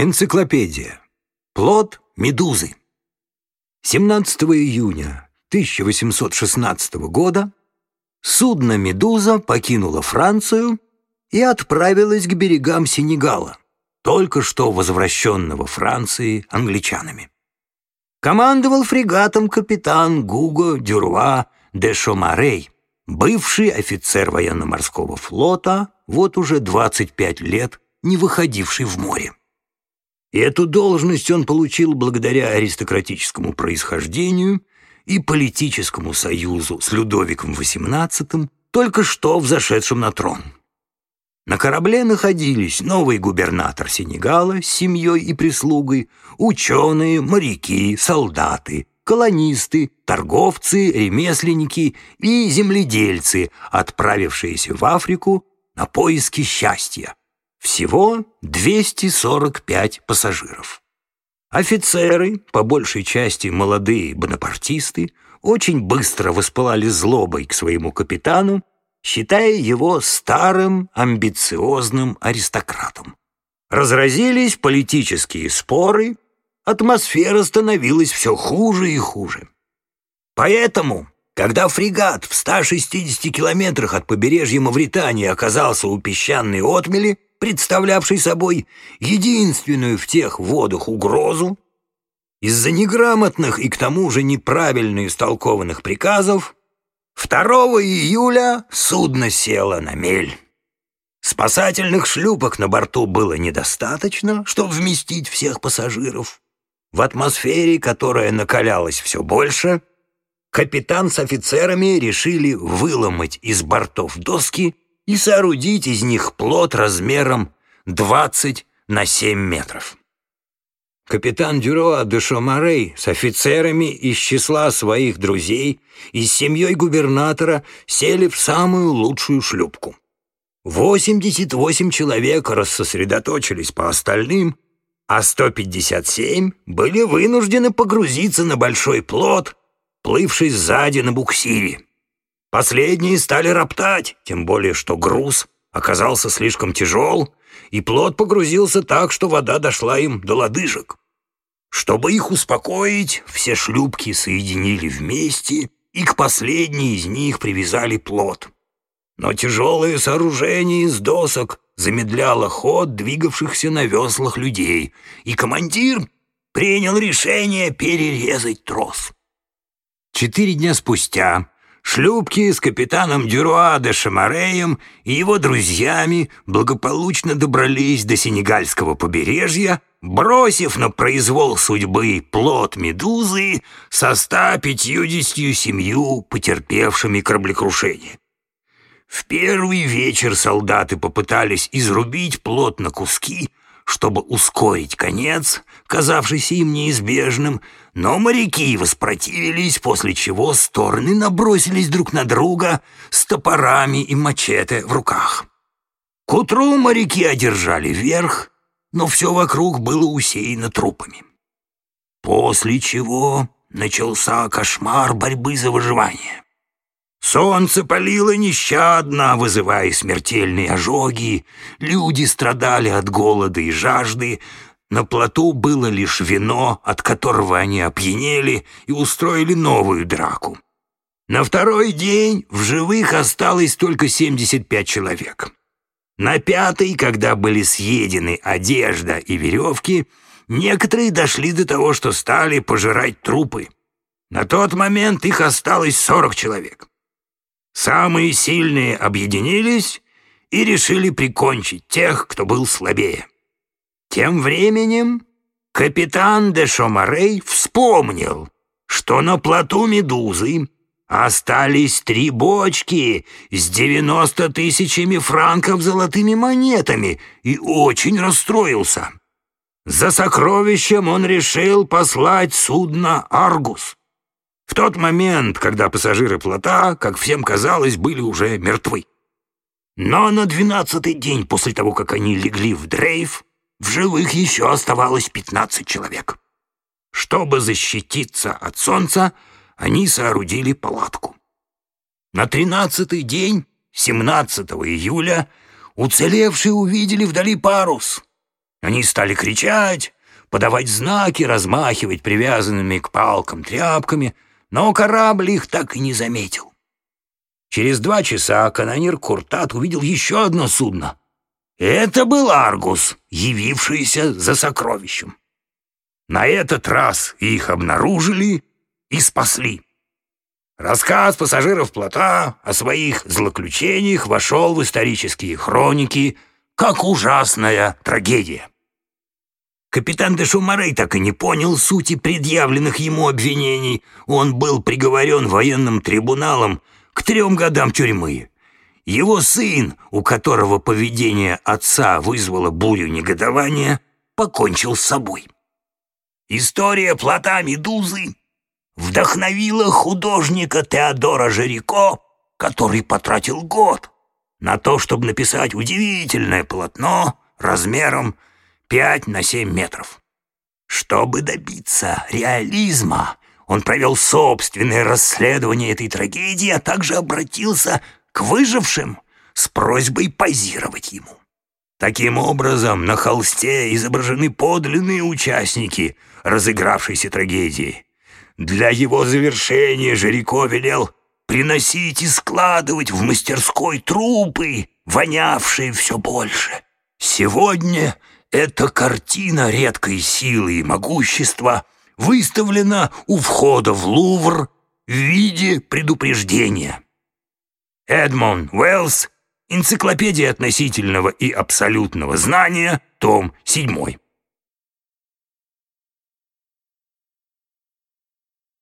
Энциклопедия. Плод медузы. 17 июня 1816 года судно «Медуза» покинуло Францию и отправилось к берегам Сенегала, только что возвращенного Франции англичанами. Командовал фрегатом капитан Гуго Дюруа де Шомарей, бывший офицер военно-морского флота, вот уже 25 лет не выходивший в море. И эту должность он получил благодаря аристократическому происхождению и политическому союзу с Людовиком XVIII, только что взошедшим на трон. На корабле находились новый губернатор Сенегала с семьей и прислугой, ученые, моряки, солдаты, колонисты, торговцы, ремесленники и земледельцы, отправившиеся в Африку на поиски счастья. Всего 245 пассажиров. Офицеры, по большей части молодые бонапартисты, очень быстро воспылали злобой к своему капитану, считая его старым амбициозным аристократом. Разразились политические споры, атмосфера становилась все хуже и хуже. Поэтому, когда фрегат в 160 километрах от побережья Мавритании оказался у песчаной отмели, представлявший собой единственную в тех водах угрозу, из-за неграмотных и к тому же неправильно истолкованных приказов 2 июля судно село на мель. Спасательных шлюпок на борту было недостаточно, чтобы вместить всех пассажиров. В атмосфере, которая накалялась все больше, капитан с офицерами решили выломать из бортов доски и соорудить из них плот размером 20 на 7 метров. Капитан Дюроа де Шомарей с офицерами из числа своих друзей и с семьей губернатора сели в самую лучшую шлюпку. 88 человек рассосредоточились по остальным, а 157 были вынуждены погрузиться на большой плот, плывший сзади на буксире. Последние стали роптать, тем более что груз оказался слишком тяжел, и плот погрузился так, что вода дошла им до лодыжек. Чтобы их успокоить, все шлюпки соединили вместе и к последней из них привязали плот. Но тяжелое сооружение из досок замедляло ход двигавшихся на веслах людей, и командир принял решение перерезать трос. Четыре дня спустя Шлюпки с капитаном Дюруа де Шамареем и его друзьями благополучно добрались до сенегальского побережья, бросив на произвол судьбы плод медузы со 157 потерпевшими кораблекрушение. В первый вечер солдаты попытались изрубить плод на куски, чтобы ускорить конец, казавшийся им неизбежным, но моряки воспротивились, после чего стороны набросились друг на друга с топорами и мачете в руках. К утру моряки одержали верх, но все вокруг было усеяно трупами. После чего начался кошмар борьбы за выживание. Солнце палило нещадно, вызывая смертельные ожоги. Люди страдали от голода и жажды. На плоту было лишь вино, от которого они опьянели и устроили новую драку. На второй день в живых осталось только 75 человек. На пятый, когда были съедены одежда и веревки, некоторые дошли до того, что стали пожирать трупы. На тот момент их осталось 40 человек. Самые сильные объединились и решили прикончить тех, кто был слабее. Тем временем капитан де Шомарей вспомнил, что на плоту Медузы остались три бочки с девяносто тысячами франков золотыми монетами и очень расстроился. За сокровищем он решил послать судно «Аргус». В тот момент, когда пассажиры плота, как всем казалось, были уже мертвы. Но на двенадцатый день после того, как они легли в дрейф, в живых еще оставалось пятнадцать человек. Чтобы защититься от солнца, они соорудили палатку. На тринадцатый день, 17 июля, уцелевшие увидели вдали парус. Они стали кричать, подавать знаки, размахивать привязанными к палкам тряпками, но корабль их так и не заметил. Через два часа канонир Куртат увидел еще одно судно. Это был Аргус, явившийся за сокровищем. На этот раз их обнаружили и спасли. Рассказ пассажиров плота о своих злоключениях вошел в исторические хроники как ужасная трагедия. Капитан де Шумарей так и не понял сути предъявленных ему обвинений. Он был приговорен военным трибуналом к трем годам тюрьмы. Его сын, у которого поведение отца вызвало бурю негодования, покончил с собой. История плота Медузы вдохновила художника Теодора Жирико, который потратил год на то, чтобы написать удивительное полотно размером 5 на 7 метров. Чтобы добиться реализма, он провел собственное расследование этой трагедии, а также обратился к выжившим с просьбой позировать ему. Таким образом, на холсте изображены подлинные участники разыгравшейся трагедии. Для его завершения Жирико велел приносить и складывать в мастерской трупы, вонявшие все больше. Сегодня эта картина редкой силы и могущества выставлена у входа в Лувр в виде предупреждения. Эдмон Уэллс «Энциклопедия относительного и абсолютного знания», том 7.